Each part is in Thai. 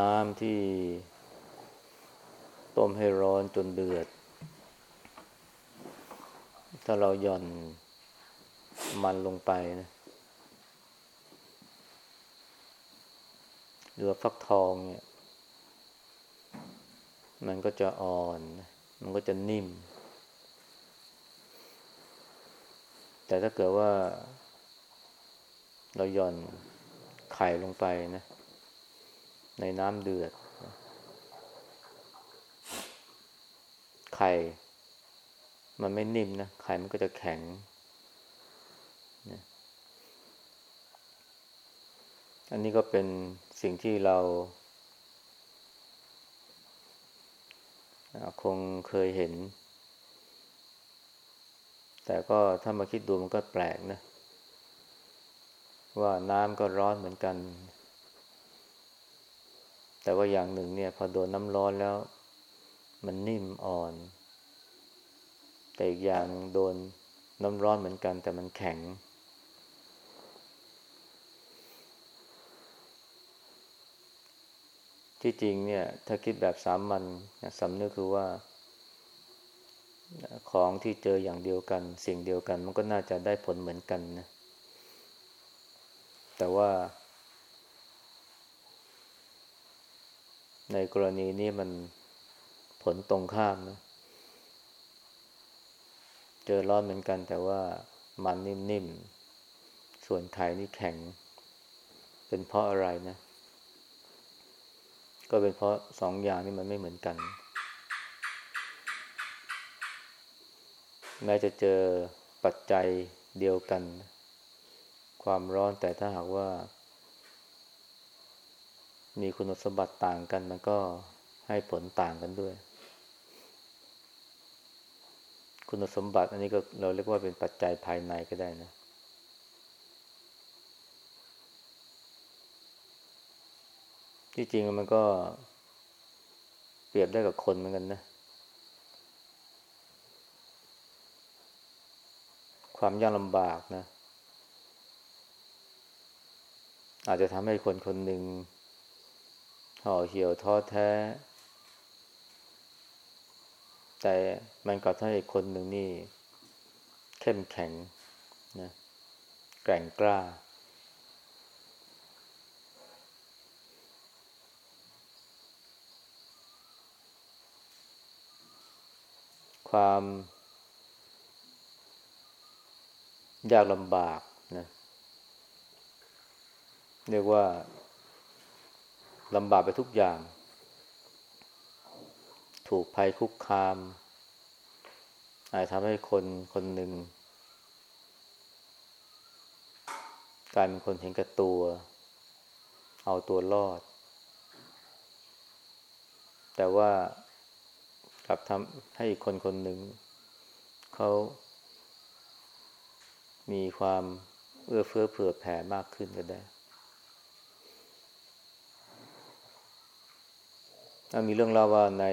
น้ำที่ต้มให้ร้อนจนเดือด ถ้าเราหย่อนมันลงไปนะหรือฟักทองเนี่ย มันก็จะอ่อน มันก็จะนิ่ม แต่ถ้าเกิดว่า เราหย่อนไข่ลงไปนะ ในน้ำเดือด ไข่ มันไม่นิ่มนะ ไข่มันก็จะแข็งนะอันนี้ก็เป็นสิ่งที่เรา คงเคยเห็น แต่ก็ถ้ามาคิดดูมันก็แปลกนะ ว่าน้ำก็ร้อนเหมือนกัน แต่ว่าอย่างหนึ่งเนี่ย พอโดนน้ำร้อนแล้ว มันนิ่มอ่อน แต่อีกอย่างโดนน้ำร้อนเหมือนกัน แต่มันแข็ง ที่จริงเนี่ย ถ้าคิดแบบสามัญสำนึกคือว่าของที่เจออย่างเดียวกัน สิ่งเดียวกัน มันก็น่าจะได้ผลเหมือนกันนะ แต่ว่า ในกรณีนี้มันผลตรงข้ามนะ เจอร้อนเหมือนกันแต่ว่ามันนิ่มๆ ส่วนไข่นี่แข็ง เป็นเพราะอะไรนะ ก็เป็นเพราะสองอย่างนี้มันไม่เหมือนกัน แม้จะเจอปัจจัยเดียวกัน ความร้อนแต่ถ้าหากว่า มีคุณสมบัติต่างกัน มันก็ให้ผลต่างกันด้วย คุณสมบัติ อันนี้ก็เราเรียกว่าเป็นปัจจัยภายในก็ได้นะ ที่จริงมันก็เปรียบได้กับคนเหมือนกันนะ ความยากลำบากนะ อาจจะทำให้คนคนหนึ่ง ห่อเหี่ยวท้อแท้ แต่มันกลับทำให้คนหนึ่งนี่ เข้มแข็งนะแกร่งกล้า ความยากลำบากนะเรียกว่า ลำบากไปทุกอย่าง ถูกภัยคุกคาม อาจทำให้คนคนหนึ่งกลายเป็นคนเห็นกับตัว เอาตัวรอด แต่ว่ากลับทำให้คนคนหนึ่ง เขามีความเอื้อเฟื้อเผื่อแผ่มากขึ้นก็ได้ มีเรื่องเล่าว่าใน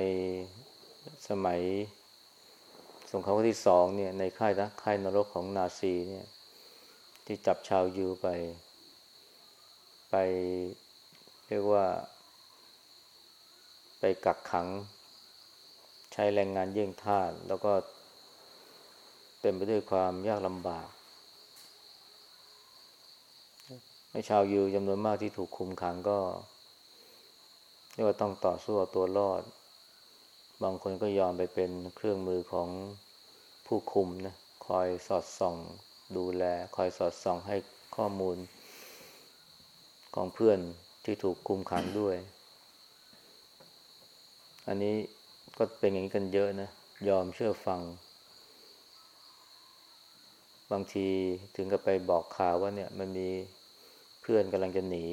สมัยสงครามที่สองเนี่ย ในค่ายนะค่ายนรกของนาซีเนี่ย ที่จับชาวยูไป ไปเรียกว่า ไปกักขัง ใช้แรงงานเยี่ยงทาสแล้วก็เต็มไปด้วยความยากลำบากให้ชาวยูจำนวนมากที่ถูกคุมขังก็ เรียกว่าต้องต่อสู้ตัวรอด บางคนก็ยอมไปเป็นเครื่องมือของผู้คุมนะคอยสอดส่อง ดูแล คอยสอดส่องให้ข้อมูล ของเพื่อนที่ถูกคุมขังด้วย อันนี้ก็เป็นอย่างนี้กันเยอะนะ ยอมเชื่อฟัง บางทีถึงกับไปบอกข่าวว่าเนี่ย มันมีเพื่อนกำลังจะหนี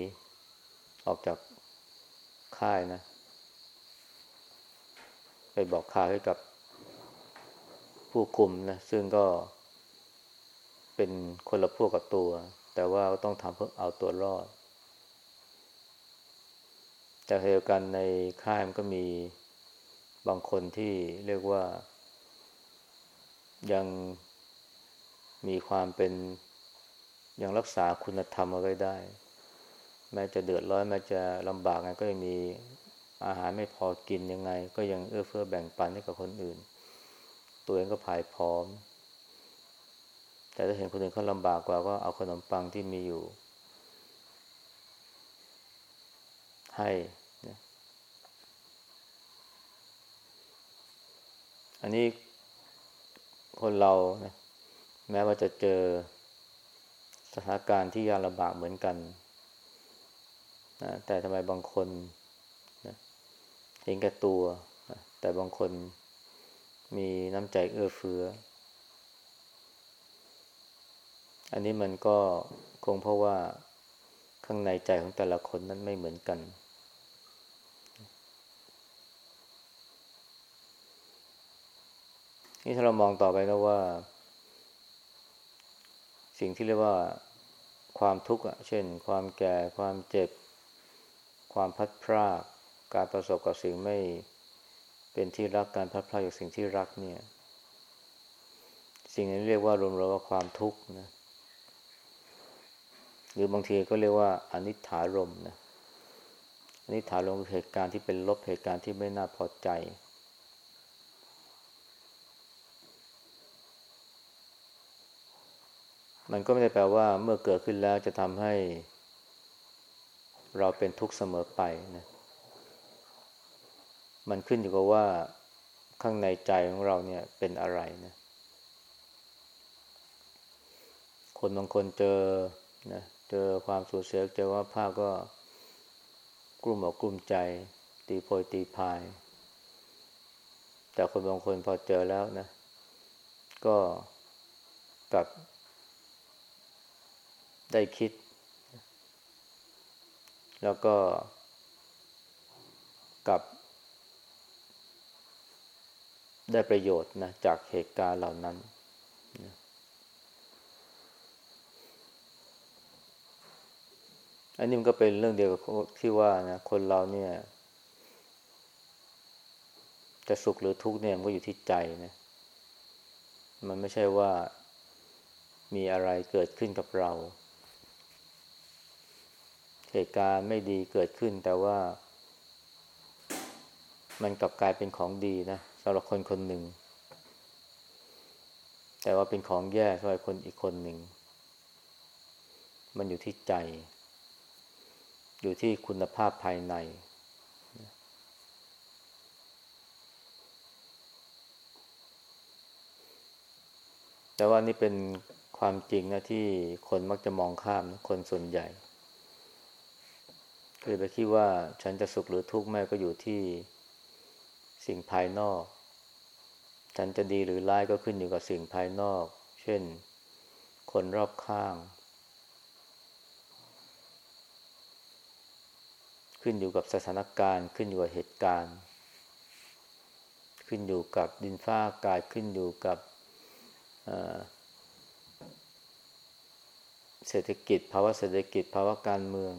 ออกจาก ค่ายนะ ไปบอกข่าวให้กับผู้คุมนะ ซึ่งก็เป็นคนละพวกกับตัว แต่ว่าก็ต้องทำเพื่อเอาตัวรอดแต่เหตุการณ์ในค่ายมันก็มีบางคนที่เรียกว่า ยังมีความเป็นยังรักษาคุณธรรมเอาไว้ได้ แม้จะเดือดร้อนแม้จะลำบากไงก็ยังมีอาหารไม่พอกินยังไง ก็ยังเอื้อเฟื้อแบ่งปันให้กับคนอื่น ตัวเองก็ภายพร้อม แต่ถ้าเห็นคนอื่นเขาลำบากกว่าก็เอาขนมปังที่มีอยู่ ให้นะอันนี้คนเรานะแม้ว่าจะเจอสถานการณ์ที่ยากลำบากเหมือนกัน นะแต่ทำไมบางคนนะเห็นแก่ตัวนะแต่บางคนมีน้ำใจเอื้อเฟื้อ อันนี้มันก็คงเพราะว่าข้างในใจของแต่ละคนนั้นไม่เหมือนกัน นี่ถ้าเรามองต่อไปแล้วว่า สิ่งที่เรียกว่าความทุกข์เช่น ความแก่ ความเจ็บ ความพัดพรากการประสบกับสิ่งไม่เป็นที่รักการพัดพรากจากสิ่งที่รักเนี่ย สิ่งนี้เรียกว่ารวมๆว่าความทุกข์นะหรือบางทีก็เรียกว่าอนิถารมนะอนิถารมคือเหตุการณ์ที่เป็นลบเหตุการณ์ที่ไม่น่าพอใจมันก็ไม่ได้แปลว่าเมื่อเกิดขึ้นแล้วจะทำให้ เราเป็นทุกข์เสมอไปนะ มันขึ้นอยู่กับว่าข้างในใจของเราเนี่ยเป็นอะไรนะ คนบางคนเจอนะเจอความสูญเสียเจอว่าภาพก็กลุ่มอกกลุ่มใจ ตีโพยตีพาย แต่คนบางคนพอเจอแล้วนะ ก็กลับได้คิด แล้วก็กลับ ได้ประโยชน์นะจากเหตุการณ์เหล่านั้นนะอันนี้มันก็เป็นเรื่องเดียวกับที่ว่านะคนเราเนี่ยจะสุขหรือทุกข์เนี่ยมันก็อยู่ที่ใจนะมันไม่ใช่ว่ามีอะไรเกิดขึ้นกับเรา เหตุการณ์ไม่ดีเกิดขึ้น แต่ว่า มันกลับกลายเป็นของดีนะสำหรับคนคนหนึ่ง แต่ว่าเป็นของแย่สำหรับคนอีกคนหนึ่ง มันอยู่ที่ใจ อยู่ที่คุณภาพภายในแต่ว่านี่เป็นความจริงนะที่คนมักจะมองข้ามนะคนส่วนใหญ่ คือไปคิดว่าฉันจะสุขหรือทุกข์แม่ก็อยู่ที่สิ่งภายนอก ฉันจะดีหรือร้ายก็ขึ้นอยู่กับสิ่งภายนอก เช่น คนรอบข้าง ขึ้นอยู่กับสถานการณ์ ขึ้นอยู่กับเหตุการณ์ ขึ้นอยู่กับดินฟ้าอากาศขึ้นอยู่กับเศรษฐกิจ ภาวะเศรษฐกิจภาวะการเมือง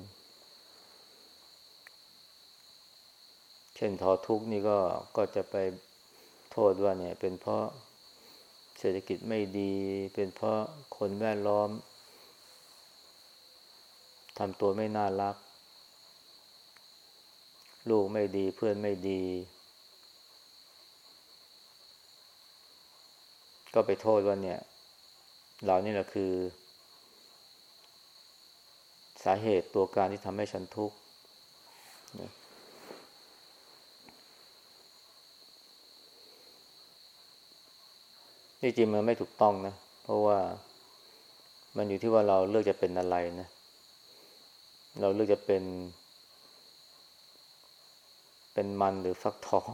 เช่นทอทุกนี่ก็ก็จะไปโทษว่าเนี่ย เป็นเพราะเศรษฐกิจไม่ดี เป็นเพราะคนแวดล้อมทำตัวไม่น่ารัก ลูกไม่ดีเพื่อนไม่ดี ก็ไปโทษว่าเนี่ย เรานี่แหละคือ สาเหตุตัวการที่ทำให้ฉันทุกข์ นี่จริงมันไม่ถูกต้องนะ เพราะว่ามันอยู่ที่ว่าเราเลือกจะเป็นอะไรนะ เราเลือกจะเป็น เป็นมันหรือฟักทอง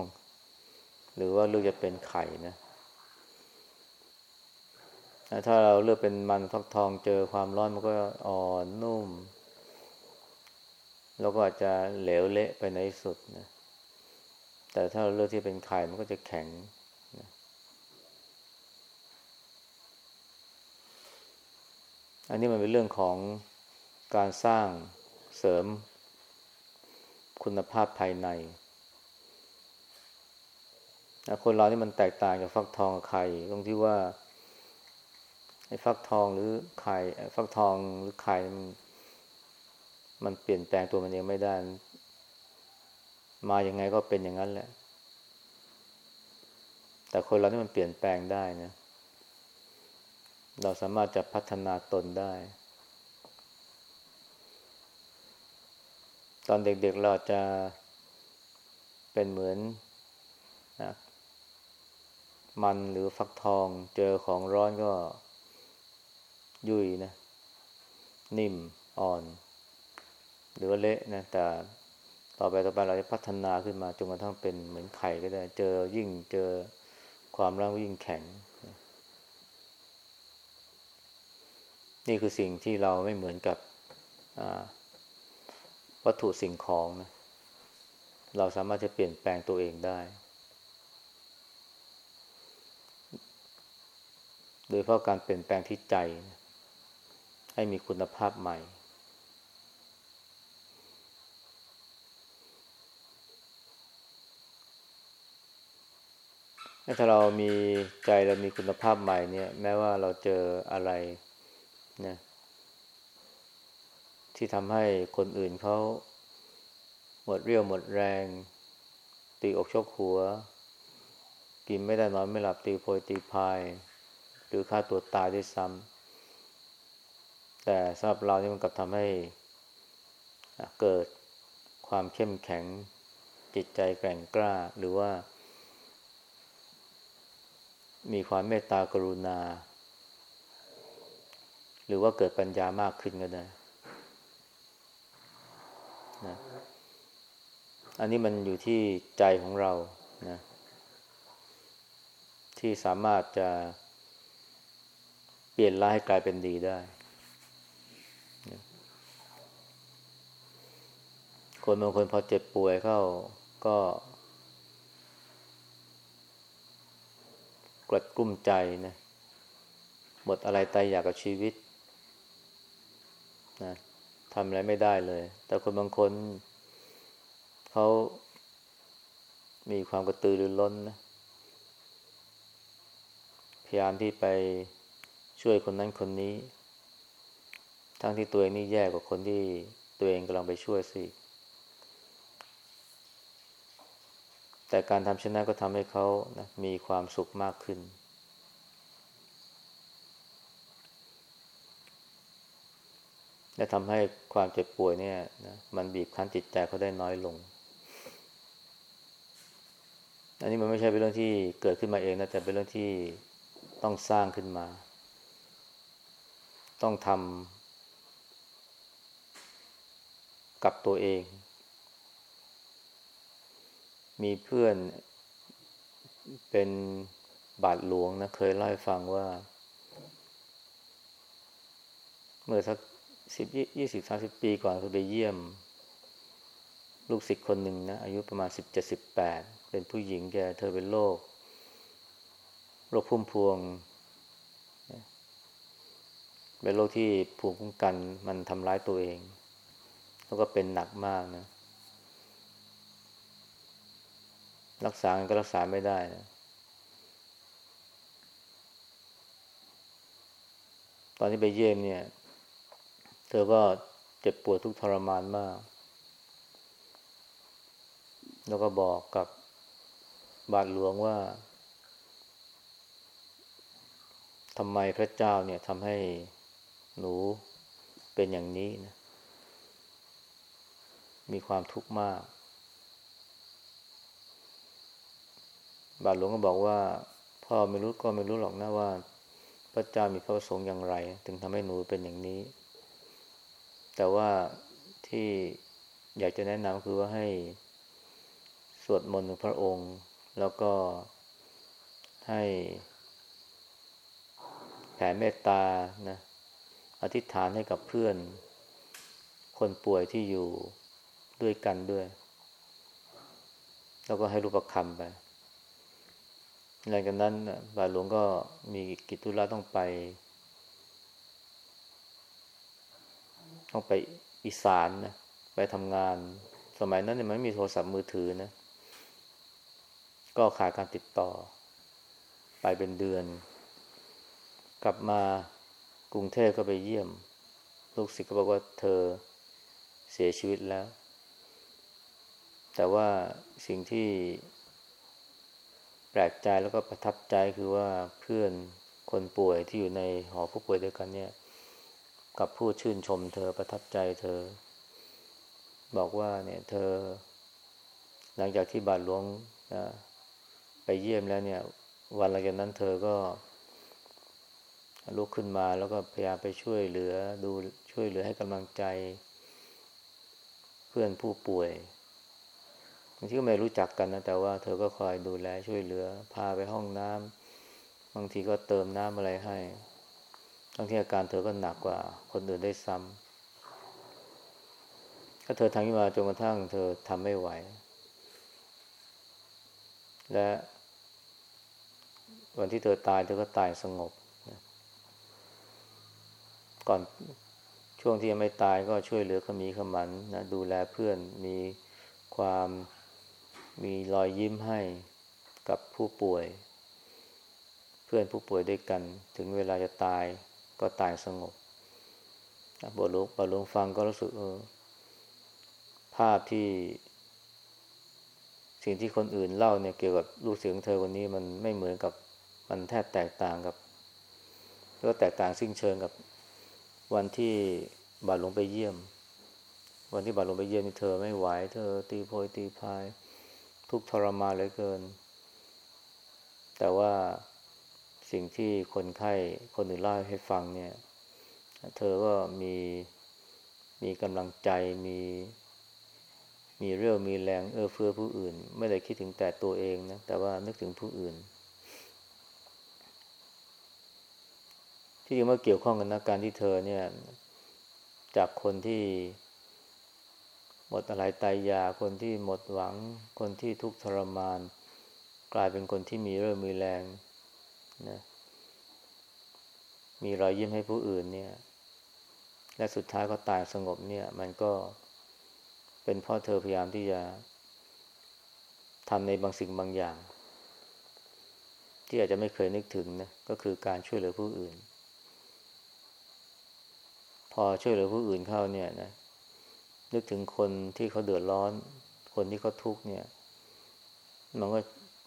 หรือว่าเลือกจะเป็นไข่นะถ้าเราเลือกเป็นมันฟักทองเจอความร้อนมันก็อ่อนนุ่ม แล้วก็อาจจะเหลวเละไปในสุดนะ แต่ถ้าเราเลือกที่เป็นไข่มันก็จะแข็งนะ อันนี้มันเป็นเรื่องของการสร้างเสริมคุณภาพภายในคนเรานี่มันแตกต่างจากฟักทองกับไข่ตรงที่ว่าไอ้ฟักทองหรือไข่ฟักทองหรือไข่มันมันเปลี่ยนแปลงตัวมันเองไม่ได้ มาอย่างไงก็เป็นอย่างนั้นแหละ แต่คนเรานี่มันเปลี่ยนแปลงได้นะ เราสามารถจะพัฒนาตนได้ ตอนเด็กๆเราจะเป็นเหมือนนะมันหรือฟักทองเจอของร้อนก็ยุ่ยนะ นิ่มอ่อน หรือว่าเละนะ แต่ต่อไปต่อไปเราจะพัฒนาขึ้นมาจนกระทั่งเป็นเหมือนไข่ก็ได้ เจอยิ่งเจอความร้อนยิ่งแข็ง นี่คือสิ่งที่เราไม่เหมือนกับวัตถุสิ่งของนะ เราสามารถจะเปลี่ยนแปลงตัวเองได้ โดยเพราะการเปลี่ยนแปลงที่ใจ ให้มีคุณภาพใหม่ ถ้าเรามีใจเรามีคุณภาพใหม่เนี่ย แม้ว่าเราเจออะไร นะที่ทำให้คนอื่นเขาหมดเรี่ยวหมดแรง ตีอกชกหัว กินไม่ได้นอนไม่หลับตีโพยตีพาย หรือฆ่าตัวตายด้วยซ้ำแต่สำหรับเรานี่มันกลับทำให้เกิดความเข้มแข็งจิตใจแกร่งกล้าหรือว่า มีความเมตตากรุณา หรือว่าเกิดปัญญามากขึ้นก็ได้นะอันนี้มันอยู่ที่ใจของเรานะที่สามารถจะเปลี่ยนร้ายให้กลายเป็นดีได้คนบางคนพอเจ็บป่วยเข้าก็กลัดกลุ้มใจนะหมดอะไรตายอยากกับชีวิต นะทำอะไรไม่ได้เลย แต่คนบางคนเขามีความกระตือรือร้นนะ พยายามที่ไปช่วยคนนั้นคนนี้ ทั้งที่ตัวเองนี่แย่กว่าคนที่ตัวเองกำลังไปช่วยสิ แต่การทำเช่นนั้นก็ทำให้เขานะมีความสุขมากขึ้น และทำให้ความเจ็บป่วยเนี่ยนะมันบีบคั้นจิตใจเขาได้น้อยลง อันนี้มันไม่ใช่เป็นเรื่องที่เกิดขึ้นมาเองนะแต่เป็นเรื่องที่ต้องสร้างขึ้นมา ต้องทำกับตัวเอง มีเพื่อนเป็นบาทหลวงนะเคยเล่าให้ฟังว่า เมื่อสัก สิบยี่สิบสาสิบปีก่อนเขาไปเยี่ยม ลูกศิษย์คนหนึ่งนะ อายุประมาณสิบเจ็ดสิบแปดเป็นผู้หญิงแกเธอเป็นโรคโรคพุ่มพวงเป็นโรคที่ภูมิคุ้มกันมันทำร้ายตัวเอง แล้วก็เป็นหนักมากนะ รักษาก็รักษาไม่ได้นะตอนที่ไปเยี่ยมเนี่ย ธอก็เจ็บปวดทุกทรมานมาก แล้วก็บอกกับบาทหลวงว่าทำไมพระเจ้าเนี่ยทำให้หนูเป็นอย่างนี้นะ มีความทุกข์มาก บาทหลวงก็บอกว่า พ่อไม่รู้ก็ไม่รู้หรอกนะว่า พระเจ้ามีพระประสงค์อย่างไร ถึงทำให้หนูเป็นอย่างนี้ แต่ว่าที่อยากจะแนะนำคือว่าให้สวดมนต์พระองค์ แล้วก็ให้แผ่เมตตานะอธิษฐานให้กับเพื่อน คนป่วยที่อยู่ด้วยกันด้วย แล้วก็ให้รูปคำไปหลังจากนั้นบาทหลวงก็มีกิจธุระต้องไป ต้องไปอีสานนะไปทำงาน สมัยนั้นเนี่ยมันไม่มีโทรศัพท์มือถือนะ ก็ขาดการติดต่อ ไปเป็นเดือน กลับมากรุงเทพก็ไปเยี่ยม ลูกศิษย์ก็บอกว่าเธอเสียชีวิตแล้ว แต่ว่าสิ่งที่แปลกใจแล้วก็ประทับใจคือว่าเพื่อนคนป่วยที่อยู่ในหอผู้ป่วยด้วยกันเนี่ย กับผู้ชื่นชม เธอประทับใจเธอ บอกว่าเนี่ย เธอ หลังจากที่บาดหลวงนะไปเยี่ยมแล้วเนี่ย วันหลังจากนั้นเธอก็ลุกขึ้นมาแล้วก็พยายามไปช่วยเหลือ ดูช่วยเหลือให้กำลังใจ เพื่อนผู้ป่วยบางทีก็ไม่รู้จักกันนะแต่ว่าเธอก็คอยดูแลช่วยเหลือ พาไปห้องน้ำบางทีก็เติมน้ำอะไรให้ บางทีอาการเธอก็หนักกว่าคนอื่นได้ซ้ำก็เธอทำขึ้นมาจนกระทั่ง เธอทำไม่ไหว และวันที่เธอตายเธอก็ตายสงบ ก่อนช่วงที่ยังไม่ตายก็ช่วยเหลือขมีขมันนะดูแลเพื่อนมีความมีรอยยิ้มให้กับผู้ป่วย เพื่อนผู้ป่วยด้วยกัน ถึงเวลาจะตาย ก็ตายสงบบทลุกบทลุงฟังก็รู้สึกเออ ภาพที่ สิ่งที่คนอื่นเล่าเนี่ยเกี่ยวกับลูกเสียงเธอคนนี้มันไม่เหมือนกับมันแทบแตกต่างกับก็แตกต่างสิ้นเชิงกับวันที่บาทหลวงไปเยี่ยม วันที่บาทหลวงไปเยี่ยมนี่เธอไม่ไหวเธอ ตีโพยตีพาย ทุกทรมานเหลือเกิน แต่ว่า สิ่งที่คนไข้คนอื่นเล่าให้ฟังเนี่ย เธอก็มีมีกำลังใจมี มีเรื่องมีแรงเอื้อเฟื้อผู้อื่น ไม่ได้คิดถึงแต่ตัวเองนะแต่ว่านึกถึงผู้อื่น ที่จริงว่าเกี่ยวข้องกันนะการที่เธอเนี่ย จากคนที่หมดอะไรตายยาคนที่หมดหวัง คนที่ทุกข์ทรมาน กลายเป็นคนที่มีเรื่องมีแรง นะมีรอยยิ้มให้ผู้อื่นเนี่ย และสุดท้ายก็ตายสงบเนี่ย มันก็เป็นเพราะเธอพยายามที่จะทำในบางสิ่งบางอย่าง ที่อาจจะไม่เคยนึกถึงนะก็คือการช่วยเหลือผู้อื่น พอช่วยเหลือผู้อื่นเข้าเนี่ยนะนึกถึงคนที่เขาเดือดร้อน คนที่เขาทุกข์เนี่ย มันก็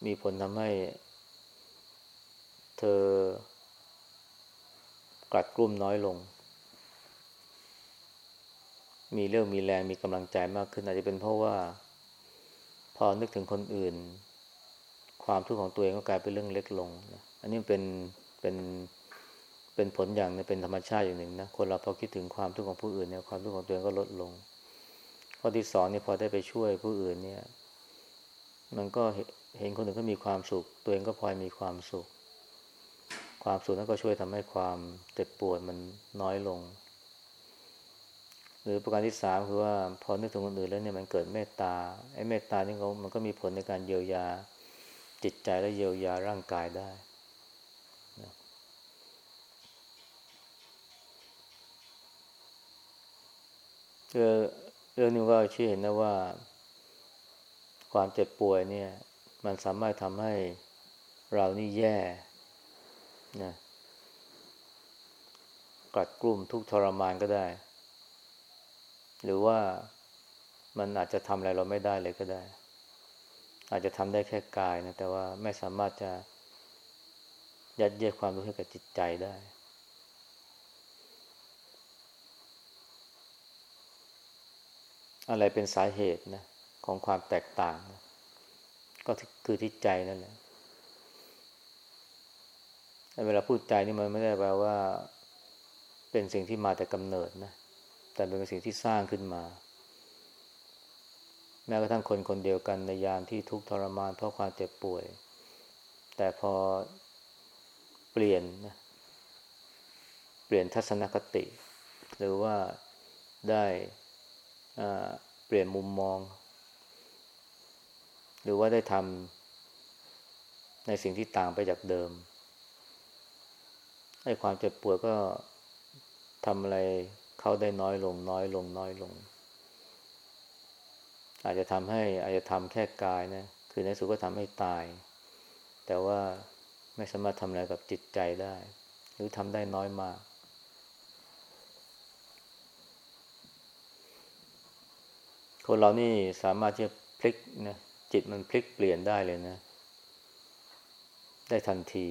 มีผลทำให้ เธอกลัดกลุ้มน้อยลง มีเรื่องมีแรงมีกำลังใจมากขึ้น อาจจะเป็นเพราะว่า พอนึกถึงคนอื่น ความทุกข์ของตัวเองก็กลายเป็นเรื่องเล็กลงนะอันนี้เป็นเป็นเป็นผลอย่างนึงเป็นธรรมชาติอย่างหนึ่งนะคนเราพอคิดถึงความทุกข์ของผู้อื่นเนี่ยความทุกข์ของตัวเองก็ลดลง ข้อที่สองเนี่ยพอได้ไปช่วยผู้อื่นเนี่ย มันก็เห็นคนอื่นก็มีความสุข ตัวเองก็พลอยมีความสุข ความสุขนั้นก็ช่วยทำให้ความเจ็บปวดมันน้อยลง หรือประการที่สามคือว่าพอนึกถึงคนอื่นแล้วเนี่ยมันเกิดเมตตาไอ้เมตตานี่เขามันก็มีผลในการเยียวยาจิตใจและเยียวยาร่างกายได้เออเรื่องนี้ก็ชี้เห็นนะว่า ความเจ็บป่วยเนี่ย มันสามารถทำให้เรานี่แย่ นะกัดกลุ่มทุกทรมานก็ได้ หรือว่ามันอาจจะทำอะไรเราไม่ได้เลยก็ได้ อาจจะทำได้แค่กายนะ แต่ว่าไม่สามารถจะยัดเยียดความรู้ให้กับจิตใจได้ อะไรเป็นสาเหตุนะ ของความแตกต่างนะก็คือที่ใจนั่นแหละ เวลาพูดใจนี่มันไม่ได้แปลว่า เป็นสิ่งที่มาแต่กำเนิดนะ แต่เป็นสิ่งที่สร้างขึ้นมา แม้กระทั่งคนคนเดียวกันในยามที่ทุกข์ทรมานเพราะความเจ็บป่วย แต่พอเปลี่ยนนะเปลี่ยนทัศนคติ หรือว่าได้เปลี่ยนมุมมอง หรือว่าได้ทำในสิ่งที่ต่างไปจากเดิม ให้ความเจ็บปวดก็ทำอะไรเขาได้น้อยลง น้อยลง น้อยลง อาจจะทำให้อาจจะทำแค่กายนะ คือในสุดก็ทำให้ตาย แต่ว่าไม่สามารถทำอะไรกับจิตใจได้ หรือทำได้น้อยมาก คนเรานี่สามารถที่จะพลิกนะจิตมันพลิกเปลี่ยนได้เลยนะ ได้ทันที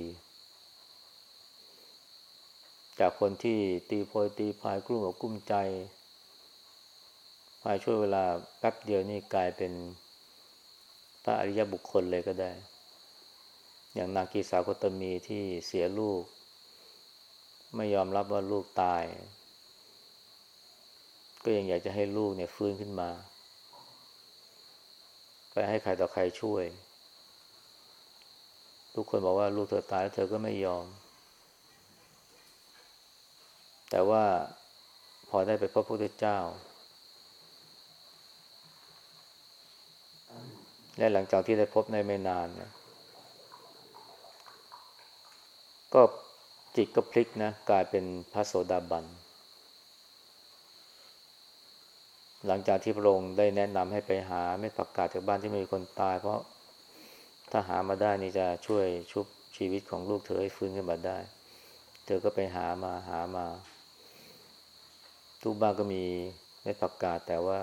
จากคนที่ตีโพยตีพายกลุ้มอกกุ้มใจภายช่วยเวลาแป๊บเดียวนี่กลายเป็นพระอริยบุคคลเลยก็ได้ อย่างนากีสาวกตมีที่เสียลูก ไม่ยอมรับว่าลูกตาย ก็ยังอยากจะให้ลูกเนี่ยฟื้นขึ้นมา ไปให้ใครต่อใครช่วย ทุกคนบอกว่าลูกเธอตายแล้วเธอก็ไม่ยอม แต่ว่าพอได้ไปพบพระพุทธเจ้า และหลังจากที่ได้พบในไม่นานนะก็จิตก็พลิกนะ กลายเป็นพระโสดาบัน หลังจากที่พระองค์ได้แนะนำให้ไปหาไม่ประกาศจากบ้านที่ไม่มีคนตาย เพราะถ้าหามาได้นี่จะช่วยชุบชีวิตของลูกเธอให้ฟื้นขึ้นมาได้ เธอก็ไปหามาหามา ทุกบ้านก็มีไม่ประกาศแต่ว่า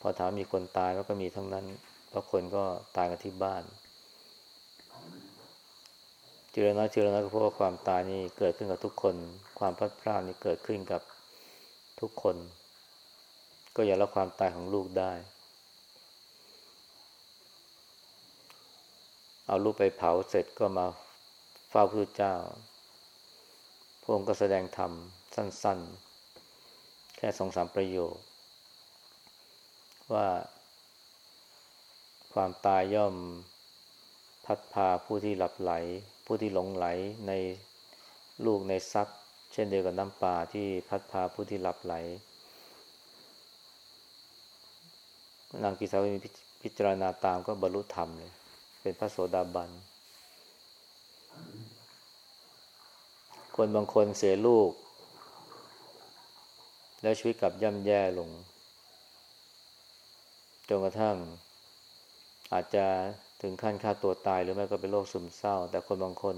พอถามมีคนตายแล้วก็มีทั้งนั้น เพราะคนก็ตายกันที่บ้านจิรณะจิรณะก็เพราะว่าความตายนี่เกิดขึ้นกับทุกคน ความพลาดพลาดนี่เกิดขึ้นกับทุกคน ก็อย่าละความตายของลูกได้ เอาลูกไปเผาเสร็จก็มาเฝ้าพระเจ้า พระองค์ก็แสดงธรรมสั้น ๆ ค่สองสามประโยค ว่า ความตายย่อมพัดพาผู้ที่หลับไหล ผู้ที่หลงไหลในลูกในทรัพย์ เช่นเดียวกับน้ำป่าที่พัดพาผู้ที่หลับไหลนางกิสาวิพิจารณาตามก็บรรลุธรรมเลย เป็นพระโสดาบัน คนบางคนเสียลูก แล้วชีวิตกลับย่ำแย่ลง จนกระทั่ง อาจจะถึงขั้นฆ่าตัวตายหรือไม่ก็เป็นโรคซึมเศร้า แต่คนบางคน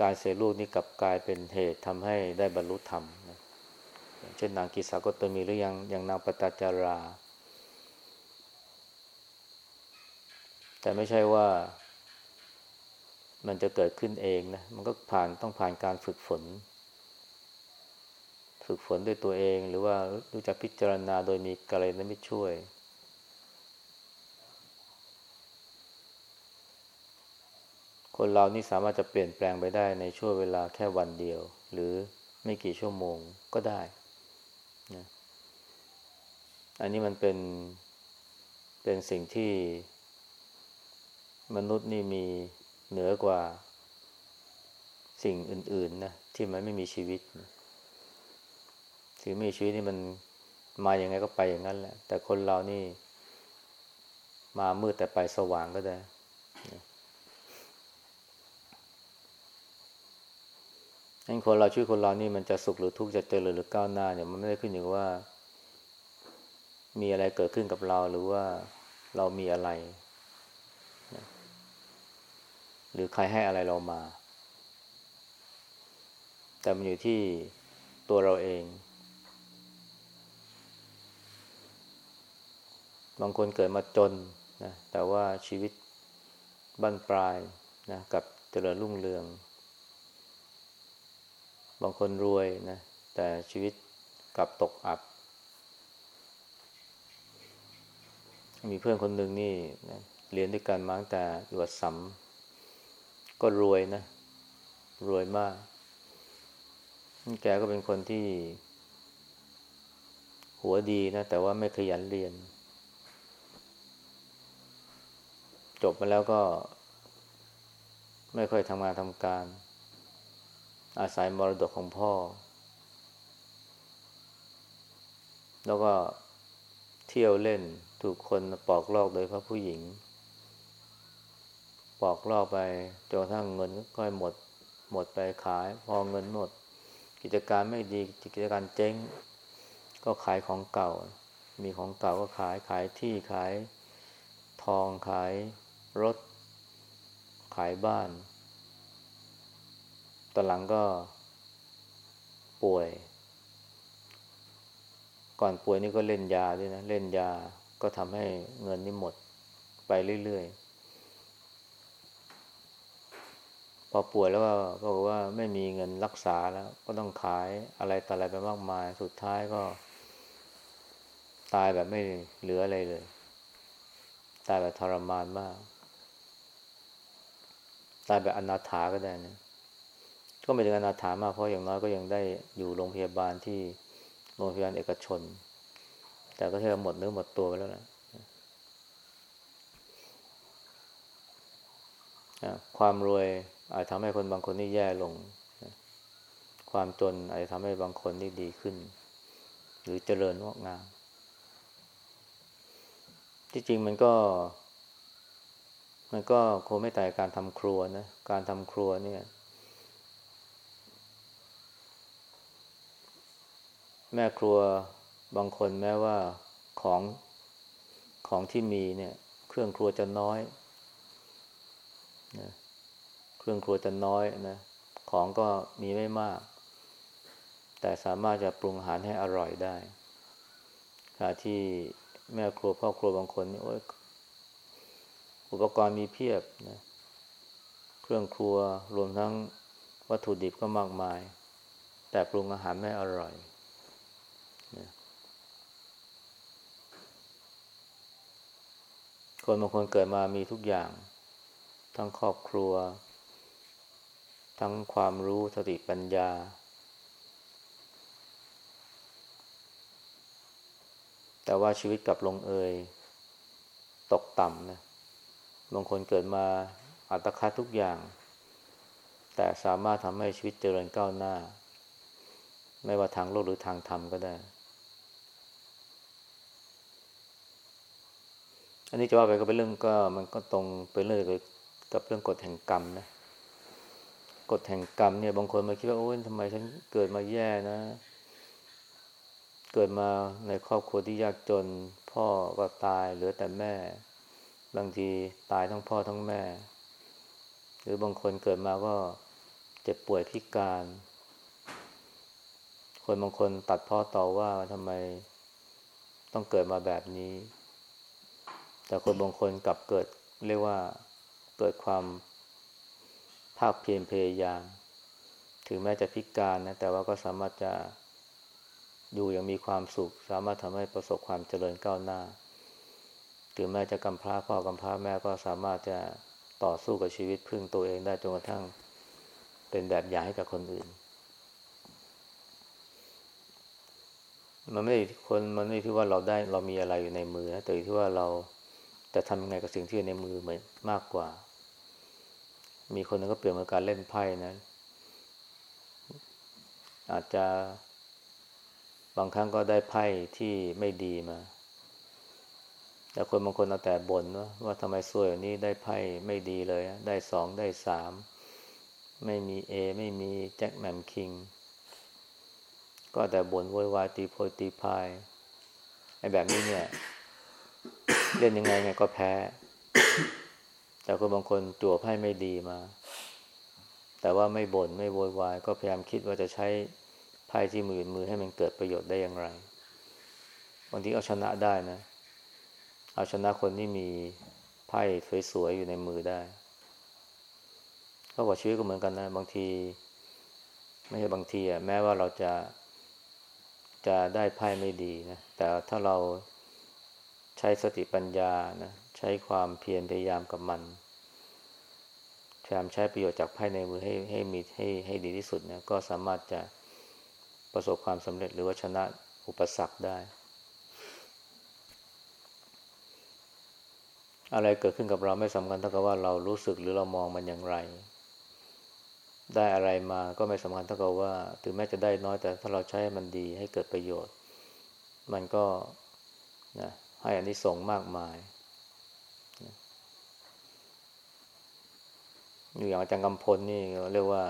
การเสียลูกนี่กลับกลายเป็นเหตุทำให้ได้บรรลุธรรมนะเช่นนางกิสากตมีหรือยังอย่างนางปตจารา แต่ไม่ใช่ว่ามันจะเกิดขึ้นเองนะ มันก็ผ่านต้องผ่านการฝึกฝน ฝึกฝนด้วยตัวเอง หรือว่ารู้จักพิจารณาโดยมีกระยาณมิตรช่วย คนเรานี่สามารถจะเปลี่ยนแปลงไปได้ในช่วงเวลาแค่วันเดียว หรือไม่กี่ชั่วโมงก็ได้นะอันนี้มันเป็นเป็นสิ่งที่มนุษย์นี่มีเหนือกว่าสิ่งอื่น ๆ นะ ที่มันไม่มีชีวิตนะ สิ่งมีชีวิตนี่มันมาอย่างไงก็ไปอย่างนั้นแหละ แต่คนเรานี่ มามืดแต่ไปสว่างก็ได้งั้นคนเราชีวิตคนเรานี่มันจะสุขหรือทุกข์จะเจริญหรือก้าวหน้าเนี่ยมันไม่ได้ขึ้นอยู่ว่า มีอะไรเกิดขึ้นกับเราหรือว่าเรามีอะไร หรือใครให้อะไรเรามา แต่มันอยู่ที่ตัวเราเอง บางคนเกิดมาจนนะแต่ว่าชีวิตบั้นปลายนะกับเจริญรุ่งเรือง บางคนรวยนะแต่ชีวิตกับตกอับ มีเพื่อนคนหนึ่งนี่นะเรียนด้วยกันมาตั้งแต่อยู่วัดสัมก็รวยนะ รวยมาก แกก็เป็นคนที่ หัวดีนะ แต่ว่าไม่ขยันเรียน จบมาแล้วก็ ไม่ค่อยทำงานทำการ อาศัยมรดกของพ่อ แล้วก็เที่ยวเล่นถูกคนปอกลอกโดยพระผู้หญิง ปอกลอกไปจนกระทั่งเงินก็หมด หมดไปขาย พอเงินหมด กิจการไม่ดีกิจการเจ๊ง ก็ขายของเก่า มีของเก่าก็ขายขายที่ขายทองขาย รถ ขายบ้าน ตอนหลังก็ ป่วย ก่อนป่วยนี่ก็เล่นยาด้วยนะ เล่นยาก็ทำให้เงินนี่หมดไปเรื่อยๆ พอป่วยแล้วก็บอกว่าไม่มีเงินรักษาแล้ว ก็ต้องขายอะไรต่ออะไรไปมากมาย สุดท้ายก็ ตายแบบไม่เหลืออะไรเลย ตายแบบทรมานมาก ตายแบบอนาถาก็ได้นะก็ไม่ถึงอนาถามากเพราะอย่างน้อยก็ยังได้อยู่โรงพยาบาลที่โรงพยาบาลเอกชน แต่ก็แค่าหมดเนื้อหมดตัวไปแล้วนะความรวยอาจทำให้คนบางคนนี่แย่ลง ความจนอาจจะทำให้บางคนนี่ดีขึ้น หรือเจริญงอกงาม ที่จริงมันก็ มันก็คงไม่แต่การทำครัวนะ การทำครัวเนี่ย แม่ครัวบางคนแม้ว่าของของที่มีเนี่ย เครื่องครัวจะน้อยนะเครื่องครัวจะน้อยนะ ของก็มีไม่มาก แต่สามารถจะปรุงอาหารให้อร่อยได้ขณะที่แม่ครัวพ่อครัวบางคนนี่โอ้ย อุปกรณ์มีเพียบนะเครื่องครัวรวมทั้งวัตถุดิบก็มากมาย แต่ปรุงอาหารไม่อร่อยนะคนบางคนเกิดมามีทุกอย่าง ทั้งครอบครัว ทั้งความรู้สติปัญญา แต่ว่าชีวิตกลับลงเอย ตกต่ำนะ บางคนเกิดมาอัตคัดทุกอย่าง แต่สามารถทำให้ชีวิตเจริญก้าวหน้า ไม่ว่าทางโลกหรือทางธรรมก็ได้ อันนี้จะว่าไปก็เป็นเรื่องก็มันก็ตรงเป็นเรื่องกับเรื่องกฎแห่งกรรมนะกฎแห่งกรรมเนี่ยบางคนมาคิดว่าโอ้ยทำไมฉันเกิดมาแย่นะ เกิดมาในครอบครัวที่ยากจน พ่อก็ตายเหลือแต่แม่ บางทีตายทั้งพ่อทั้งแม่ หรือบางคนเกิดมาก็เจ็บป่วยพิการ คนบางคนตัดพ่อต่อว่าทำไมต้องเกิดมาแบบนี้ แต่คนบางคนกลับเกิดเรียกว่าเกิดความภาคเพียรพยายาม ถึงแม้จะพิการนะ แต่ว่าก็สามารถจะอยู่อย่างมีความสุข สามารถทำให้ประสบความเจริญก้าวหน้า ถึงแม้จะกำพร้าพ่อกำพร้าแม่ก็สามารถจะต่อสู้กับชีวิตพึ่งตัวเองได้จนกระทั่งเป็นแบบอย่างให้กับคนอื่น มันไม่คนมันไม่ที่ว่าเราได้เรามีอะไรอยู่ในมือนะแต่ที่ว่าเราจะทำยังไงกับสิ่งที่อยู่ในมือเหมือนมากกว่า มีคนนึงก็เปลี่ยนมาการเล่นไพ่นะอาจจะบางครั้งก็ได้ไพ่ที่ไม่ดีมา แต่คนบางคนเอาแต่บ่นว่าว่าทำไมสวยนี้ได้ไพ่ไม่ดีเลย ได้สองได้สามไม่มีเอไม่มีแจ็คแมมคิงก็แต่บ่นโวยวายตีโพยตีพายไอ้แบบนี้เนี่ย เล่นยังไงไงก็แพ้ แต่คนบางคนจั่วไพ่ไม่ดีมา แต่ว่าไม่บน่นไม่โวยวายก็พยายามคิดว่าจะใช้ไพ่ที่มือมือให้มันเกิดประโยชน์ได้อย่างไรบางทีเอาชนะได้นะ เอาชนะคนที่มีไพ่สวยๆอยู่ในมือได้ก็ว่าชีวิตก็เหมือนกันนะ บางที ไม่ใช่บางทีอะแม้ว่าเราจะจะได้ไพ่ไม่ดีนะ แต่ถ้าเราใช้สติปัญญานะ ใช้ความเพียรพยายามกับมันพยายามใช้ประโยชน์จากไพ่ในมือให้ให้มีให้ให้ดีที่สุดนะก็สามารถจะประสบความสำเร็จหรือว่าชนะอุปสรรคได้ อะไรเกิดขึ้นกับเราไม่สำคัญเท่ากับว่าเรารู้สึกหรือเรามองมันอย่างไร ได้อะไรมาก็ไม่สำคัญเท่ากับว่า ถึงแม้จะได้น้อยแต่ถ้าเราใช้มันดีให้เกิดประโยชน์ มันก็นะให้อันนี้ส่งมากมายอยู่อย่างอาจารย์กำพลนี่เรียกว่า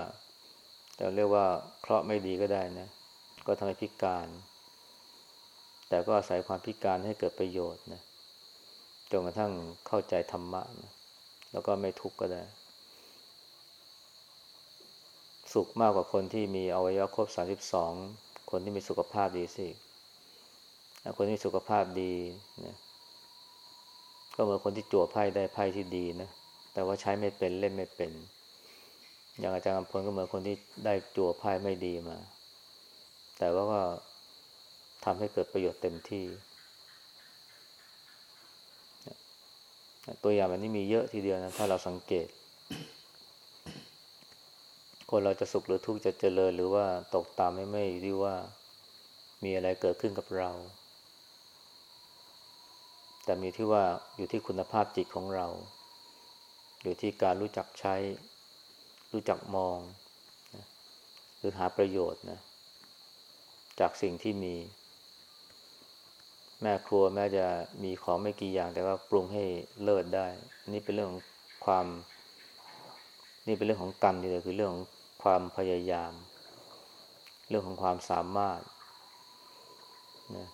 จะเรียกว่าเคราะห์ไม่ดีก็ได้นะ ก็ทำให้พิการ แต่ก็อาศัยความพิการให้เกิดประโยชน์นะ จนกระทั่งเข้าใจธรรมะนะแล้วก็ไม่ทุกข์ก็ได้ สุขมากกว่าคนที่มีอวัยวะครบสาสิบสองคนที่มีสุขภาพดีสิคนที่มีสุขภาพดีนะก็เหมือนคนที่จั่วไพ่ได้ไพ่ที่ดีนะแต่ว่าใช้ไม่เป็นเล่นไม่เป็น อย่างอาจารย์กำพลก็เหมือนคนที่ได้จั่วไพ่ไม่ดีมา แต่ว่าก็ทำให้เกิดประโยชน์เต็มที่ ตัวอย่างแบบนี้มีเยอะทีเดียวนะถ้าเราสังเกต คนเราจะสุขหรือทุกข์จะเจริญ หรือว่าตกต่ำไม่ไม่อยู่ที่ว่ามีอะไรเกิดขึ้นกับเรา แต่มีที่ว่าอยู่ที่คุณภาพจิตของเรา อยู่ที่การรู้จักใช้ รู้จักมองนะหรือหาประโยชน์นะจากสิ่งที่มี แม่ครัวแม้จะมีของไม่กี่อย่าง แต่ว่าปรุงให้เลิศได้ นี่เป็นเรื่องของความ นี่เป็นเรื่องของกรรมทีเดียคือเรื่องของความพยายาม เรื่องของความสามารถนะ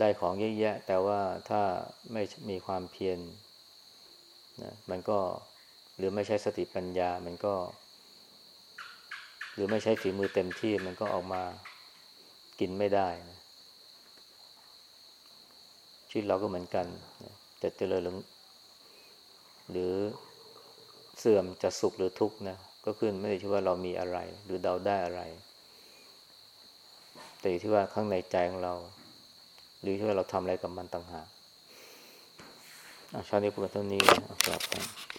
ได้ของเยอะแยะ แต่ว่าถ้าไม่มีความเพียรนะมันก็หรือไม่ใช้สติปัญญา มันก็ หรือไม่ใช้ฝีมือเต็มที่มันก็ออกมากินไม่ได้นะ ชีวิตเราก็เหมือนกัน จะเจริญหรือหรือเสื่อมจะสุขหรือทุกข์นะก็ขึ้นไม่ได้ที่ว่าเรามีอะไร หรือเดาได้อะไร แต่ที่ว่าข้างในใจของเรา หรือที่ว่าเราทำอะไรกับมันต่างหากชาตินี้พูดเท่านี้นะครับ